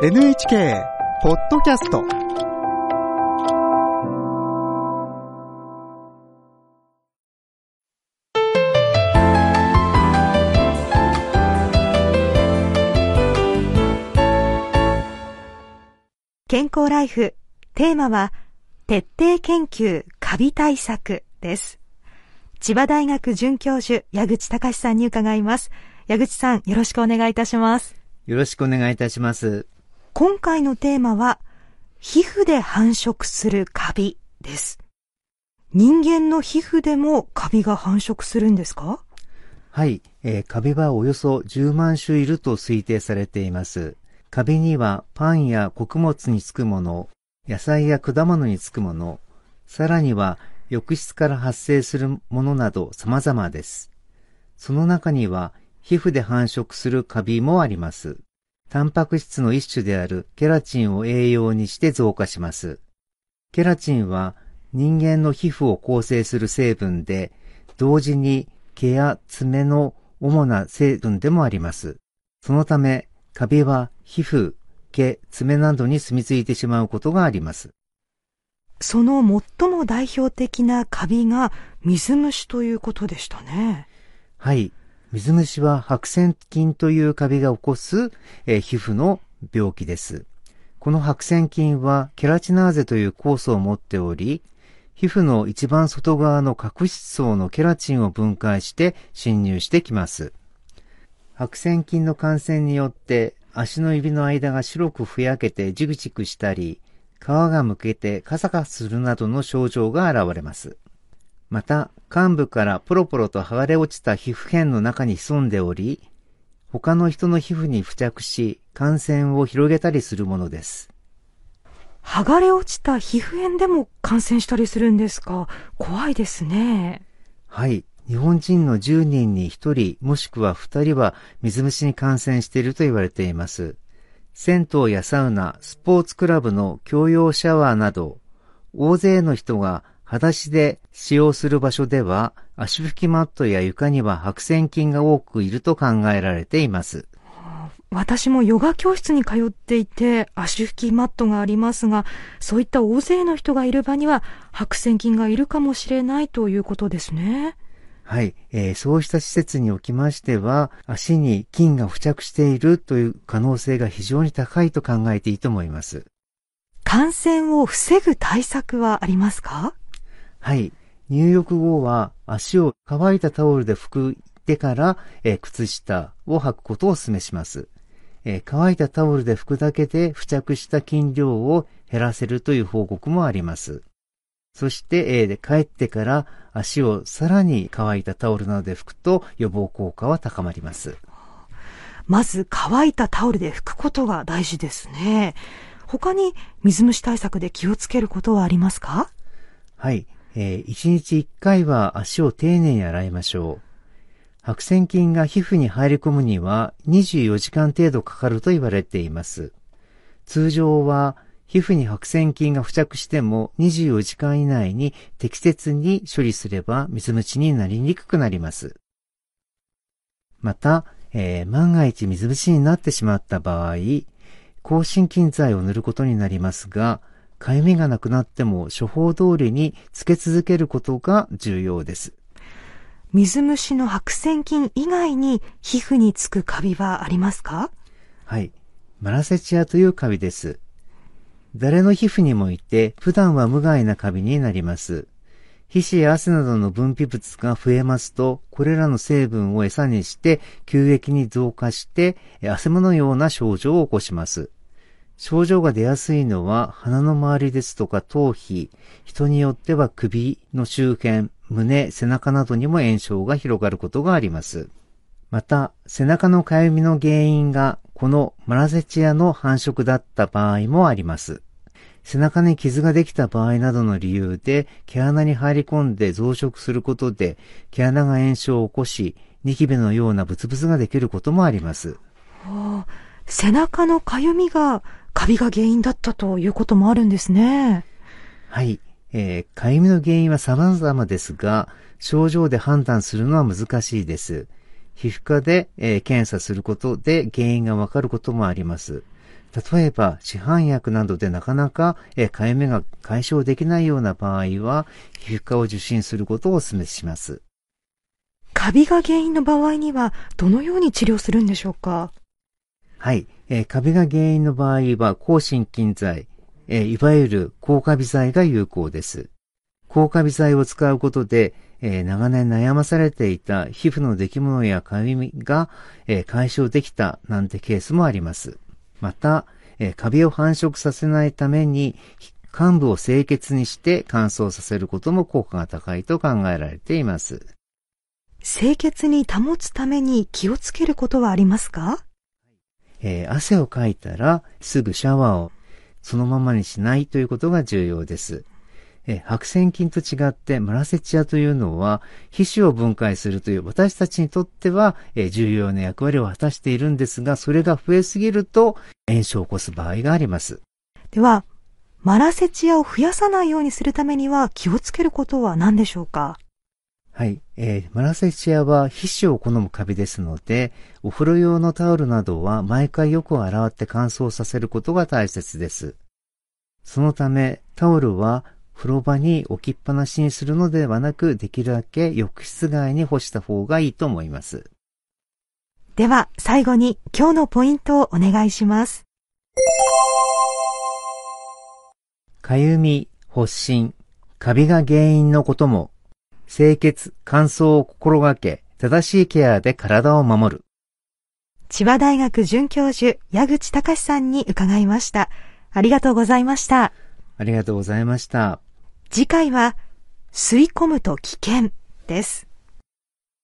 NHK ポッドキャスト。健康ライフテーマは徹底研究カビ対策です。千葉大学准教授矢口隆さんに伺います。矢口さんよろしくお願いいたします。よろしくお願いいたします今回のテーマは皮膚で繁殖するカビです人間の皮膚でもカビが繁殖するんですか？はい、えー、カビはおよそ10万種いると推定されていますカビにはパンや穀物につくもの、野菜や果物につくもの、さらには浴室から発生するものなど様々です。その中には皮膚で繁殖するカビもあります。タンパク質の一種であるケラチンを栄養にして増加します。ケラチンは人間の皮膚を構成する成分で、同時に毛や爪の主な成分でもあります。そのため、カビは皮膚、毛、爪などに住み着いてしまうことがあります。その最も代表的なカビが水虫ということでしたね。はい。水虫は白癬菌というカビが起こす、え、皮膚の病気です。この白癬菌はケラチナーゼという酵素を持っており、皮膚の一番外側の角質層のケラチンを分解して侵入してきます。白癬菌の感染によって足の指の間が白くふやけてジグジグしたり、皮がむけてカサカサするなどの症状が現れます。また、幹部からポロポロと剥がれ落ちた皮膚片の中に潜んでおり、他の人の皮膚に付着し、感染を広げたりするものです。剥がれ落ちた皮膚片でも感染したりするんですか？怖いですね。はい。日本人の10人に1人もしくは2人は水虫に感染していると言われています。銭湯やサウナ、スポーツクラブの共用シャワーなど、大勢の人が裸足で使用する場所では、足拭きマットや床には白癬菌が多くいると考えられています。私もヨガ教室に通っていて足拭きマットがありますが、そういった大勢の人がいる場には白癬菌がいるかもしれないということですね。はい、えー、そうした施設におきましては、足に菌が付着しているという可能性が非常に高いと考えていいと思います。感染を防ぐ対策はありますか？はい。入浴後は足を乾いたタオルで拭いてから、えー、靴下を履くことをお勧めします、えー、乾いたタオルで拭くだけで付着した菌量を減らせるという報告もあります。そして、えー、帰ってから足をさらに乾いたタオルなどで拭くと予防効果は高まります。まず乾いたタオルで拭くことが大事ですね。他に水虫対策で気をつけることはありますか？はい。えー、1日1回は足を丁寧に洗いましょう。白癬菌が皮膚に入り込むには24時間程度かかると言われています。通常は皮膚に白癬菌が付着しても24時間以内に適切に処理すれば水虫になりにくくなります。また、えー、万が一水虫になってしまった場合、抗真菌剤を塗ることになりますが、かゆみがなくなっても処方通りにつけ続けることが重要です。水虫の白癬菌以外に皮膚につくカビはありますか？はい。マラセチアというカビです。誰の皮膚にもいて普段は無害なカビになります。皮脂や汗などの分泌物が増えますと、これらの成分を餌にして急激に増加して、汗ものような症状を起こします。症状が出やすいのは鼻の周りですとか頭皮、人によっては首の周辺、胸、背中などにも炎症が広がることがあります。また、背中のかゆみの原因がこのマラゼチアの繁殖だった場合もあります。背中に傷ができた場合などの理由で毛穴に入り込んで増殖することで毛穴が炎症を起こし、ニキビのようなブツブツができることもあります。背中のかゆみがカビが原因だったということもあるんですね。はい。えー、かゆみの原因は様々ですが、症状で判断するのは難しいです。皮膚科で、えー、検査することで原因がわかることもあります。例えば、市販薬などでなかなか、えかゆみが解消できないような場合は、皮膚科を受診することをお勧めします。カビが原因の場合には、どのように治療するんでしょうか？はい。えー、カビが原因の場合は、抗心筋剤、えー、いわゆる抗カビ剤が有効です。抗カビ剤を使うことで、えー、長年悩まされていた皮膚の出来物やかゆみが、えー、解消できたなんてケースもあります。また、えー、カビを繁殖させないために患部を清潔にして乾燥させることも効果が高いと考えられています。清潔に保つために気をつけることはありますか？えー、汗をかいたらすぐシャワーをそのままにしないということが重要です。え白癬菌と違ってマラセチアというのは皮脂を分解するという私たちにとっては、え重要な役割を果たしているんですが、それが増えすぎると炎症を起こす場合があります。では、マラセチアを増やさないようにするためには気をつけることは何でしょうか？はい。えー、マラセチアは皮脂を好むカビですので、お風呂用のタオルなどは毎回よく洗って乾燥させることが大切です。そのため、タオルは風呂場に置きっぱなしにするのではなく、できるだけ浴室外に干した方がいいと思います。では、最後に今日のポイントをお願いします。かゆみ、発疹、カビが原因のことも、清潔、乾燥を心がけ、正しいケアで体を守る。千葉大学准教授、矢口隆さんに伺いました。ありがとうございました。ありがとうございました。次回は、吸い込むと危険です。